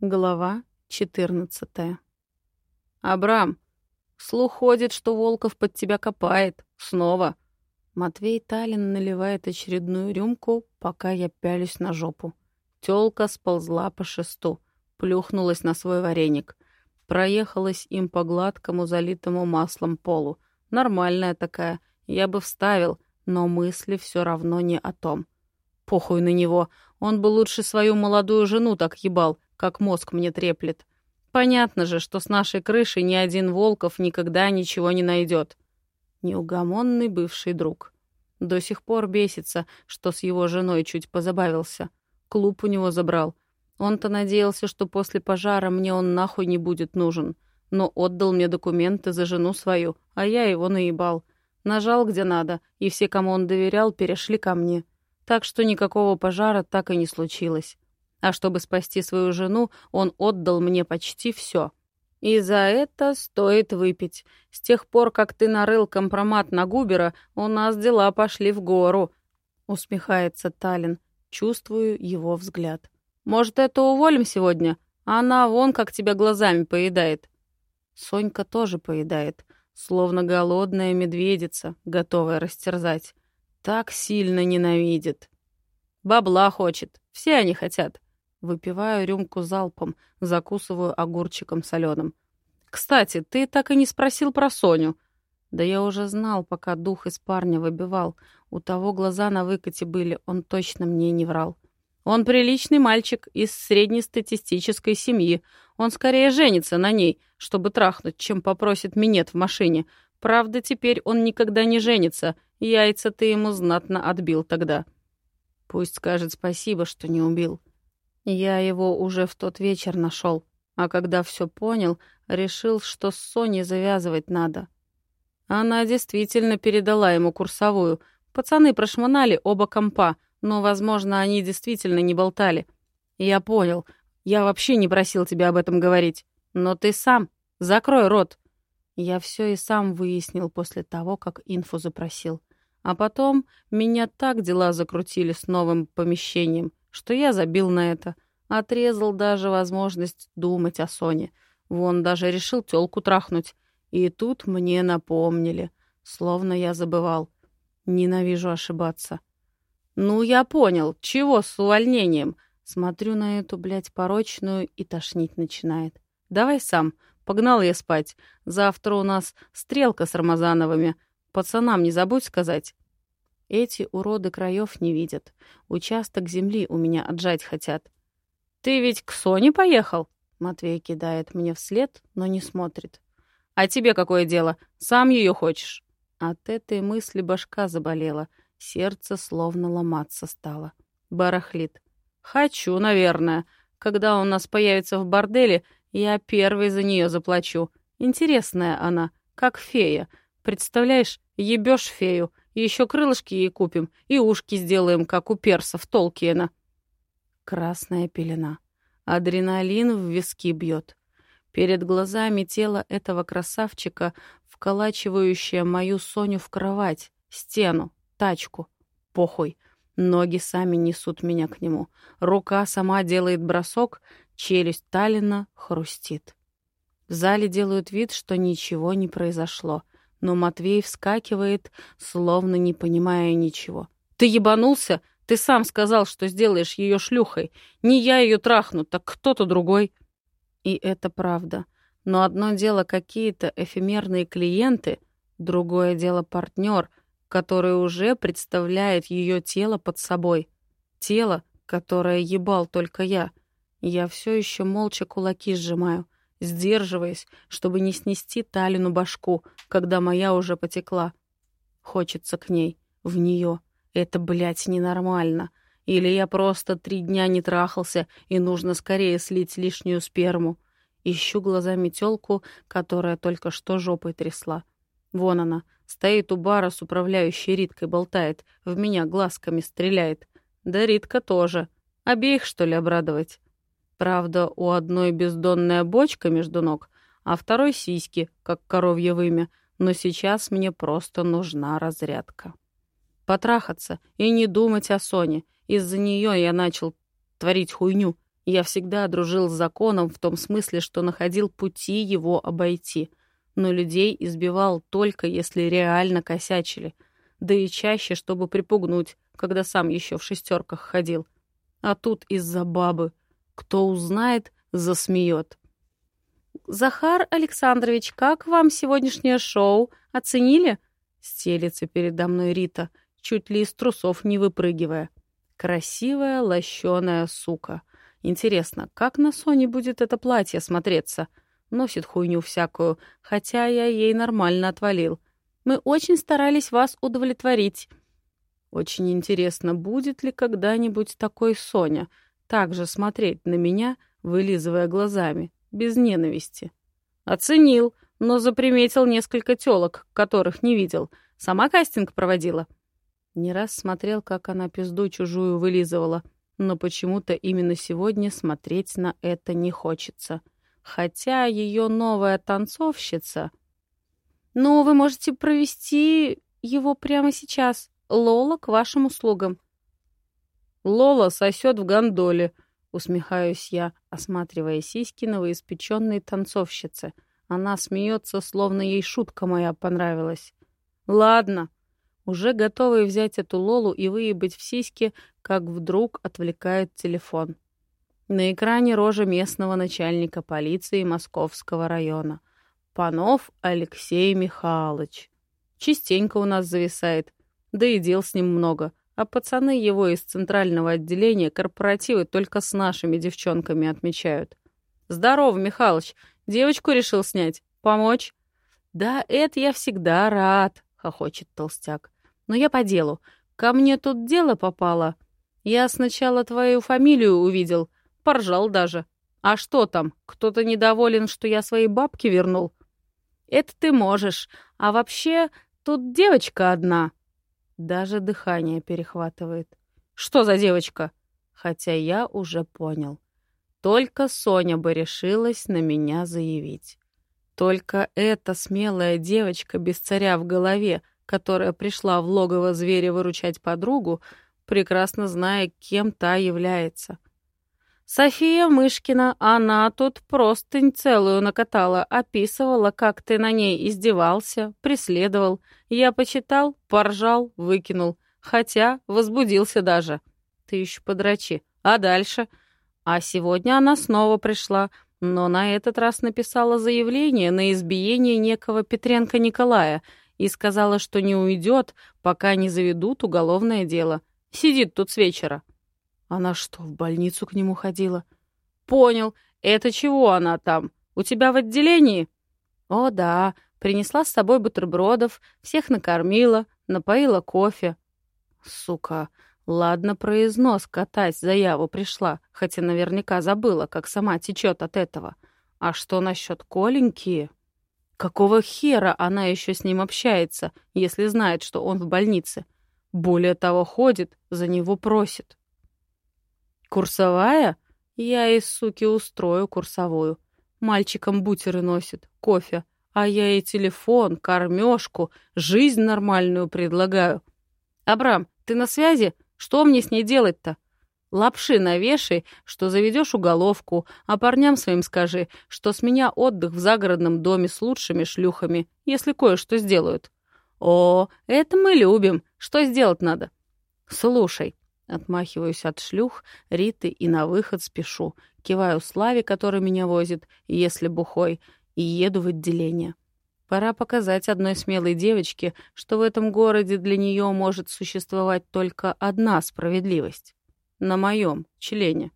Глава 14 «Абрам, слух ходит, что Волков под тебя копает. Снова». Матвей Талин наливает очередную рюмку, пока я пялюсь на жопу. Тёлка сползла по шесту, плюхнулась на свой вареник. Проехалась им по гладкому, залитому маслом полу. Нормальная такая. Я бы вставил, но мысли все равно не о том. Похуй на него. Он бы лучше свою молодую жену так ебал, как мозг мне треплет. Понятно же, что с нашей крышей ни один Волков никогда ничего не найдет. Неугомонный бывший друг. До сих пор бесится, что с его женой чуть позабавился. Клуб у него забрал. Он-то надеялся, что после пожара мне он нахуй не будет нужен. Но отдал мне документы за жену свою, а я его наебал. Нажал где надо, и все, кому он доверял, перешли ко мне. Так что никакого пожара так и не случилось. А чтобы спасти свою жену, он отдал мне почти все. И за это стоит выпить. С тех пор, как ты нарыл компромат на Губера, у нас дела пошли в гору. Усмехается Талин. Чувствую его взгляд. Может, это уволим сегодня? Она вон как тебя глазами поедает. Сонька тоже поедает, словно голодная медведица, готовая растерзать. Так сильно ненавидит. Бабла хочет. Все они хотят. Выпиваю рюмку залпом, закусываю огурчиком соленым. «Кстати, ты так и не спросил про Соню». «Да я уже знал, пока дух из парня выбивал. У того глаза на выкате были, он точно мне не врал». «Он приличный мальчик из среднестатистической семьи. Он скорее женится на ней, чтобы трахнуть, чем попросит минет в машине. Правда, теперь он никогда не женится. Яйца ты ему знатно отбил тогда». «Пусть скажет спасибо, что не убил». Я его уже в тот вечер нашел, а когда все понял, решил, что с Соней завязывать надо. Она действительно передала ему курсовую. Пацаны прошмонали оба компа, но, возможно, они действительно не болтали. Я понял. Я вообще не просил тебя об этом говорить. Но ты сам. Закрой рот. Я все и сам выяснил после того, как инфу запросил. А потом меня так дела закрутили с новым помещением, что я забил на это. Отрезал даже возможность думать о Соне. Вон даже решил тёлку трахнуть. И тут мне напомнили. Словно я забывал. Ненавижу ошибаться. «Ну, я понял. Чего с увольнением?» Смотрю на эту, блядь, порочную и тошнить начинает. «Давай сам. Погнал я спать. Завтра у нас стрелка с Рамазановыми. Пацанам не забудь сказать». Эти уроды краев не видят. Участок земли у меня отжать хотят. «Ты ведь к Соне поехал?» Матвей кидает мне вслед, но не смотрит. «А тебе какое дело? Сам ее хочешь?» От этой мысли башка заболела. Сердце словно ломаться стало. Барахлит. «Хочу, наверное. Когда у нас появится в борделе, я первый за нее заплачу. Интересная она, как фея. Представляешь, ебешь фею, еще крылышки ей купим и ушки сделаем, как у персов Толкиена. Красная пелена. Адреналин в виски бьет. Перед глазами тело этого красавчика, вколачивающее мою Соню в кровать, стену, тачку. Похуй. Ноги сами несут меня к нему. Рука сама делает бросок, челюсть Талина хрустит. В зале делают вид, что ничего не произошло — но Матвей вскакивает, словно не понимая ничего. «Ты ебанулся? Ты сам сказал, что сделаешь ее шлюхой. Не я ее трахну, так кто-то другой». И это правда. Но одно дело какие-то эфемерные клиенты, другое дело партнер, который уже представляет ее тело под собой. Тело, которое ебал только я. Я все еще молча кулаки сжимаю — сдерживаясь, чтобы не снести Талину башку, когда моя уже потекла. Хочется к ней, в нее. Это, блядь, ненормально. Или я просто три дня не трахался, и нужно скорее слить лишнюю сперму. Ищу глазами тёлку, которая только что жопой трясла. Вон она, стоит у бара с управляющей Риткой, болтает, в меня глазками стреляет. Да Ритка тоже. Обеих, что ли, обрадовать? Правда, у одной бездонная бочка между ног, а второй сиськи, как коровье вымя, но сейчас мне просто нужна разрядка. Потрахаться и не думать о Соне. Из-за нее я начал творить хуйню. Я всегда дружил с законом в том смысле, что находил пути его обойти. Но людей избивал только, если реально косячили. Да и чаще, чтобы припугнуть, когда сам еще в шестерках ходил. А тут из-за бабы. Кто узнает, засмеет. «Захар Александрович, как вам сегодняшнее шоу? Оценили?» Стелится передо мной Рита, чуть ли из трусов не выпрыгивая. Красивая, лощеная сука. Интересно, как на Соне будет это платье смотреться? Носит хуйню всякую, хотя я ей нормально отвалил. Мы очень старались вас удовлетворить. Очень интересно, будет ли когда-нибудь такой Соня так же смотреть на меня, вылизывая глазами, без ненависти. Оценил, но заприметил несколько тёлок, которых не видел. Сама кастинг проводила. Не раз смотрел, как она пизду чужую вылизывала, но почему-то именно сегодня смотреть на это не хочется. Хотя ее новая танцовщица... «Ну, вы можете провести его прямо сейчас. Лола к вашим услугам». «Лола сосет в гондоле», — усмехаюсь я, осматривая сиськи новоиспеченной танцовщицы. Она смеется, словно ей шутка моя понравилась. «Ладно». Уже готовый взять эту Лолу и выебать в сиськи, как вдруг отвлекает телефон. На экране рожа местного начальника полиции Московского района. Панов Алексей Михайлович. Частенько у нас зависает. Да и дел с ним много а пацаны его из центрального отделения корпоративы только с нашими девчонками отмечают. «Здорово, Михалыч. Девочку решил снять. Помочь?» «Да, это я всегда рад», — хохочет толстяк. «Но я по делу. Ко мне тут дело попало. Я сначала твою фамилию увидел, поржал даже. А что там, кто-то недоволен, что я свои бабки вернул?» «Это ты можешь. А вообще, тут девочка одна», даже дыхание перехватывает. Что за девочка? Хотя я уже понял. Только Соня бы решилась на меня заявить. Только эта смелая девочка без царя в голове, которая пришла в логово зверя выручать подругу, прекрасно зная, кем та является. София Мышкина, она тут простынь целую накатала, описывала, как ты на ней издевался, преследовал. Я почитал, поржал, выкинул. Хотя возбудился даже. Ты еще подрачи. А дальше? А сегодня она снова пришла, но на этот раз написала заявление на избиение некого Петренко Николая и сказала, что не уйдет, пока не заведут уголовное дело. Сидит тут с вечера. Она что, в больницу к нему ходила? Понял. Это чего она там? У тебя в отделении? О, да. Принесла с собой бутербродов, всех накормила, напоила кофе. Сука. Ладно, произнос катать заяву пришла, хотя наверняка забыла, как сама течет от этого. А что насчет Коленьки? Какого хера она еще с ним общается, если знает, что он в больнице? Более того, ходит, за него просит. Курсовая? Я из суки устрою курсовую. Мальчикам бутеры носит, кофе, а я ей телефон, кормежку, жизнь нормальную предлагаю. Абрам, ты на связи? Что мне с ней делать-то? Лапши навешай, что заведешь уголовку, а парням своим скажи, что с меня отдых в загородном доме с лучшими шлюхами, если кое-что сделают. О, это мы любим. Что сделать надо? Слушай, Отмахиваюсь от шлюх, Риты и на выход спешу. Киваю Славе, который меня возит, если бухой, и еду в отделение. Пора показать одной смелой девочке, что в этом городе для нее может существовать только одна справедливость. На моем члене.